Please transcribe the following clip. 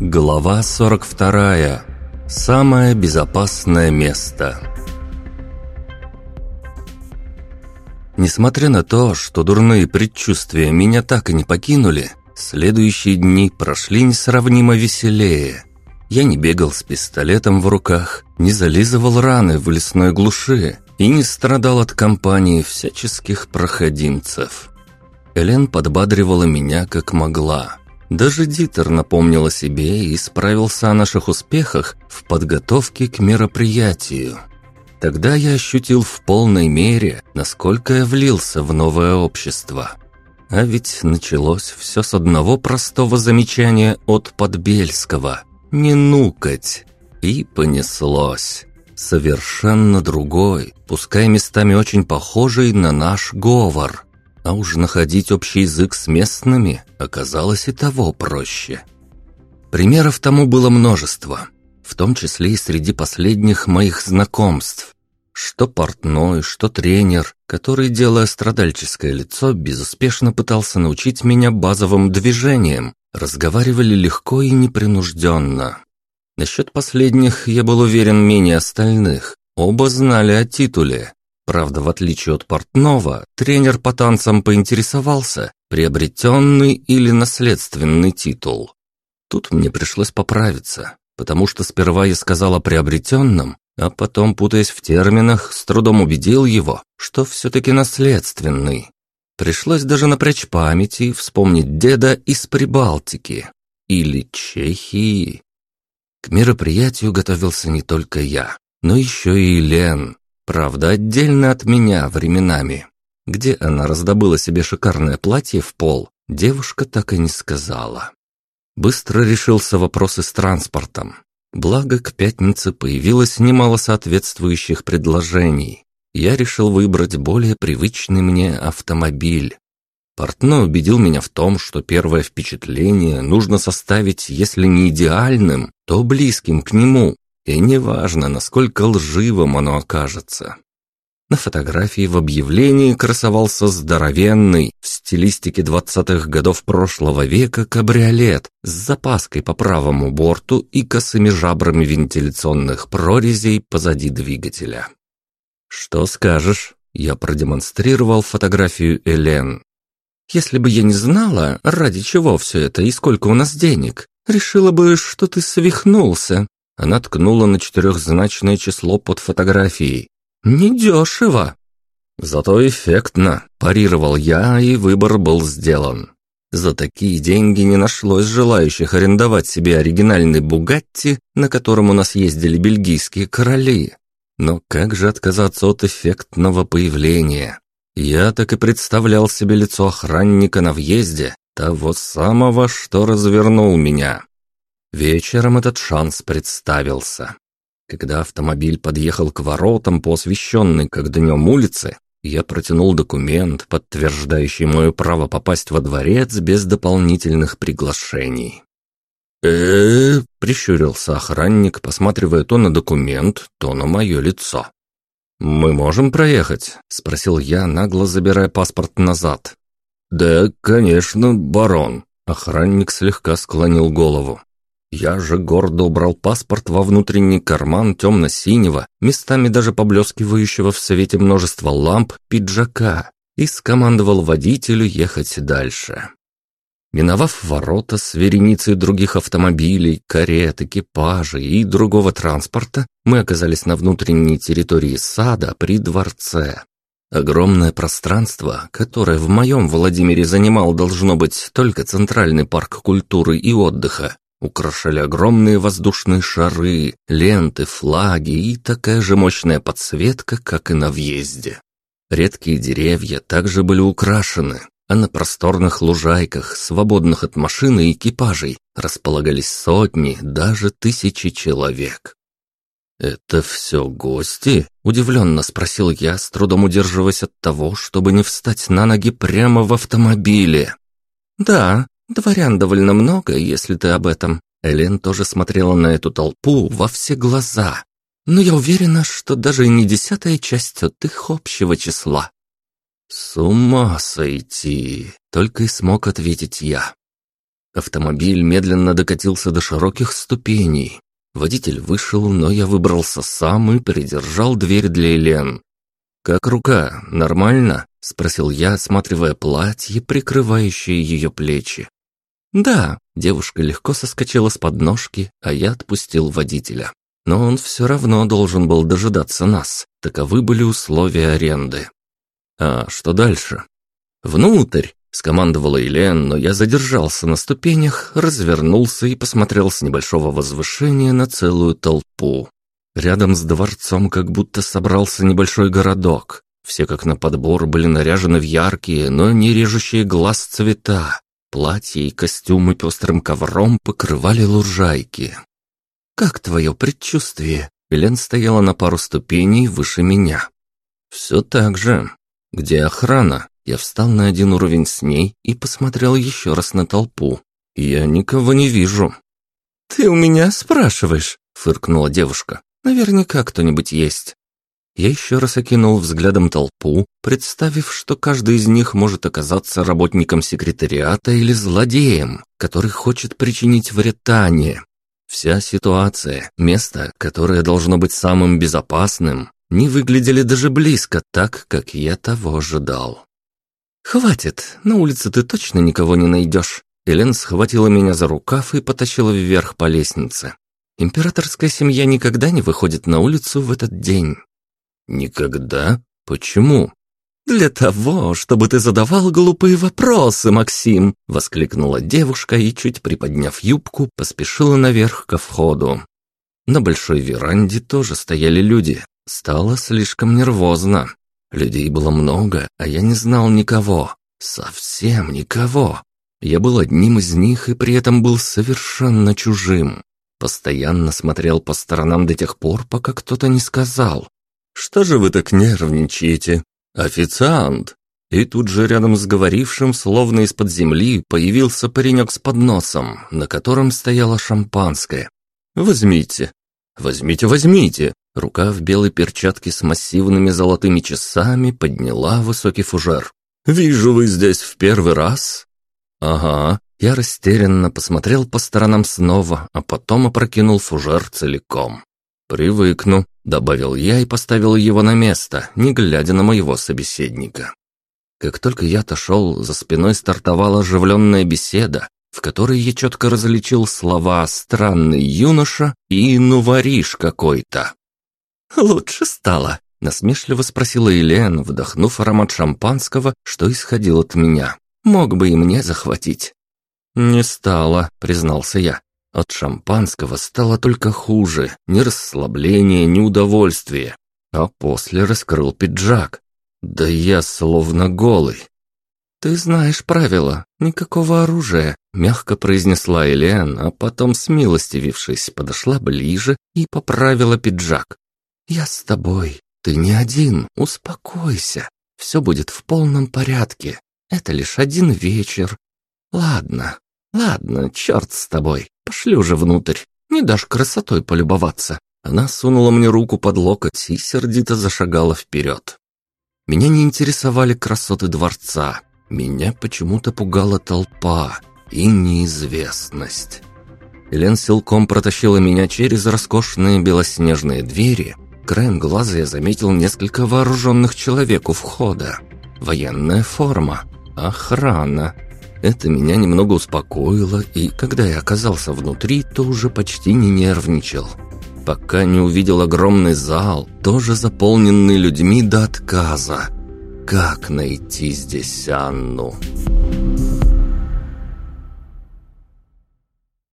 Глава 42. Самое безопасное место. Несмотря на то, что дурные предчувствия меня так и не покинули, следующие дни прошли несравнимо веселее. Я не бегал с пистолетом в руках, не зализывал раны в лесной глуши и не страдал от компании всяческих проходимцев. Элен подбадривала меня как могла – даже Дитер напомнил о себе и справился о наших успехах в подготовке к мероприятию. Тогда я ощутил в полной мере, насколько я влился в новое общество. А ведь началось все с одного простого замечания от Подбельского «не нукать». И понеслось. Совершенно другой, пускай местами очень похожий на наш говор – а уж находить общий язык с местными оказалось и того проще. Примеров тому было множество, в том числе и среди последних моих знакомств. Что портной, что тренер, который, делая страдальческое лицо, безуспешно пытался научить меня базовым движениям, разговаривали легко и непринужденно. Насчет последних я был уверен менее остальных. Оба знали о титуле, Правда, в отличие от портного, тренер по танцам поинтересовался, приобретенный или наследственный титул. Тут мне пришлось поправиться, потому что сперва я сказал о приобретенном, а потом, путаясь в терминах, с трудом убедил его, что все-таки наследственный. Пришлось даже напрячь память и вспомнить деда из Прибалтики. Или Чехии. К мероприятию готовился не только я, но еще и Лен, Правда, отдельно от меня временами. Где она раздобыла себе шикарное платье в пол, девушка так и не сказала. Быстро решился вопрос и с транспортом. Благо, к пятнице появилось немало соответствующих предложений. Я решил выбрать более привычный мне автомобиль. Портной убедил меня в том, что первое впечатление нужно составить, если не идеальным, то близким к нему, и неважно, насколько лживым оно окажется. На фотографии в объявлении красовался здоровенный, в стилистике двадцатых годов прошлого века, кабриолет с запаской по правому борту и косыми жабрами вентиляционных прорезей позади двигателя. «Что скажешь?» Я продемонстрировал фотографию Элен. «Если бы я не знала, ради чего все это и сколько у нас денег, решила бы, что ты свихнулся», она ткнула на четырехзначное число под фотографией. «Недешево!» «Зато эффектно!» – парировал я, и выбор был сделан. За такие деньги не нашлось желающих арендовать себе оригинальный «Бугатти», на котором у нас ездили бельгийские короли. Но как же отказаться от эффектного появления? Я так и представлял себе лицо охранника на въезде, того самого, что развернул меня. Вечером этот шанс представился. Когда автомобиль подъехал к воротам по освещенной как днем улице, я протянул документ, подтверждающий мое право попасть во дворец без дополнительных приглашений. э, -э прищурился охранник, посматривая то на документ, то на мое лицо. «Мы можем проехать?» – спросил я, нагло забирая паспорт назад. «Да, конечно, барон», – охранник слегка склонил голову. Я же гордо убрал паспорт во внутренний карман темно-синего, местами даже поблескивающего в свете множества ламп, пиджака, и скомандовал водителю ехать дальше. Миновав ворота с вереницей других автомобилей, карет, экипажей и другого транспорта, мы оказались на внутренней территории сада при дворце. Огромное пространство, которое в моем Владимире занимал должно быть только Центральный парк культуры и отдыха, украшали огромные воздушные шары, ленты, флаги и такая же мощная подсветка, как и на въезде. Редкие деревья также были украшены, а на просторных лужайках, свободных от машин и экипажей, располагались сотни, даже тысячи человек. «Это все гости?» – удивленно спросил я, с трудом удерживаясь от того, чтобы не встать на ноги прямо в автомобиле. «Да, Дворян довольно много, если ты об этом. Элен тоже смотрела на эту толпу во все глаза. Но я уверена, что даже не десятая часть от их общего числа. С ума сойти, только и смог ответить я. Автомобиль медленно докатился до широких ступеней. Водитель вышел, но я выбрался сам и придержал дверь для Элен. «Как рука? Нормально?» — спросил я, осматривая платье, прикрывающее ее плечи. «Да», — девушка легко соскочила с подножки, а я отпустил водителя. Но он все равно должен был дожидаться нас. Таковы были условия аренды. «А что дальше?» «Внутрь!» — скомандовала Елен, но я задержался на ступенях, развернулся и посмотрел с небольшого возвышения на целую толпу. Рядом с дворцом как будто собрался небольшой городок. Все как на подбор были наряжены в яркие, но не режущие глаз цвета. Платья и костюмы пестрым ковром покрывали лужайки. «Как твое предчувствие?» Элен стояла на пару ступеней выше меня. «Все так же. Где охрана?» Я встал на один уровень с ней и посмотрел еще раз на толпу. «Я никого не вижу». «Ты у меня спрашиваешь?» — фыркнула девушка. «Наверняка кто-нибудь есть». Я еще раз окинул взглядом толпу, представив, что каждый из них может оказаться работником секретариата или злодеем, который хочет причинить вред Тане. Вся ситуация, место, которое должно быть самым безопасным, не выглядели даже близко так, как я того ожидал. «Хватит, на улице ты точно никого не найдешь». Элен схватила меня за рукав и потащила вверх по лестнице. Императорская семья никогда не выходит на улицу в этот день. «Никогда? Почему?» «Для того, чтобы ты задавал глупые вопросы, Максим!» — воскликнула девушка и, чуть приподняв юбку, поспешила наверх ко входу. На большой веранде тоже стояли люди. Стало слишком нервозно. Людей было много, а я не знал никого. Совсем никого. Я был одним из них и при этом был совершенно чужим. Постоянно смотрел по сторонам до тех пор, пока кто-то не сказал. «Что же вы так нервничаете?» «Официант!» И тут же рядом с говорившим, словно из-под земли, появился паренек с подносом, на котором стояло шампанское. «Возьмите!» «Возьмите, возьмите!» Рука в белой перчатке с массивными золотыми часами подняла высокий фужер. «Вижу, вы здесь в первый раз?» «Ага». Я растерянно посмотрел по сторонам снова, а потом опрокинул фужер целиком. «Привыкну», — добавил я и поставил его на место, не глядя на моего собеседника. Как только я отошел, за спиной стартовала оживленная беседа, в которой я четко различил слова «странный юноша» и «ну воришь какой-то». «Лучше стало», — насмешливо спросила Елена, вдохнув аромат шампанского, что исходил от меня. «Мог бы и мне захватить». «Не стало», — признался я. От шампанского стало только хуже, ни расслабление, ни удовольствие. А после раскрыл пиджак. Да я словно голый. «Ты знаешь правила, никакого оружия», — мягко произнесла Элиан, а потом, смилостивившись, подошла ближе и поправила пиджак. «Я с тобой, ты не один, успокойся, все будет в полном порядке, это лишь один вечер. Ладно, ладно, черт с тобой, Пошли уже внутрь, не дашь красотой полюбоваться». Она сунула мне руку под локоть и сердито зашагала вперед. Меня не интересовали красоты дворца. Меня почему-то пугала толпа и неизвестность. Элен силком протащила меня через роскошные белоснежные двери. Краем глаза я заметил несколько вооруженных человек у входа. Военная форма, охрана, это меня немного успокоило, и когда я оказался внутри, то уже почти не нервничал. Пока не увидел огромный зал, тоже заполненный людьми до отказа. Как найти здесь Анну?»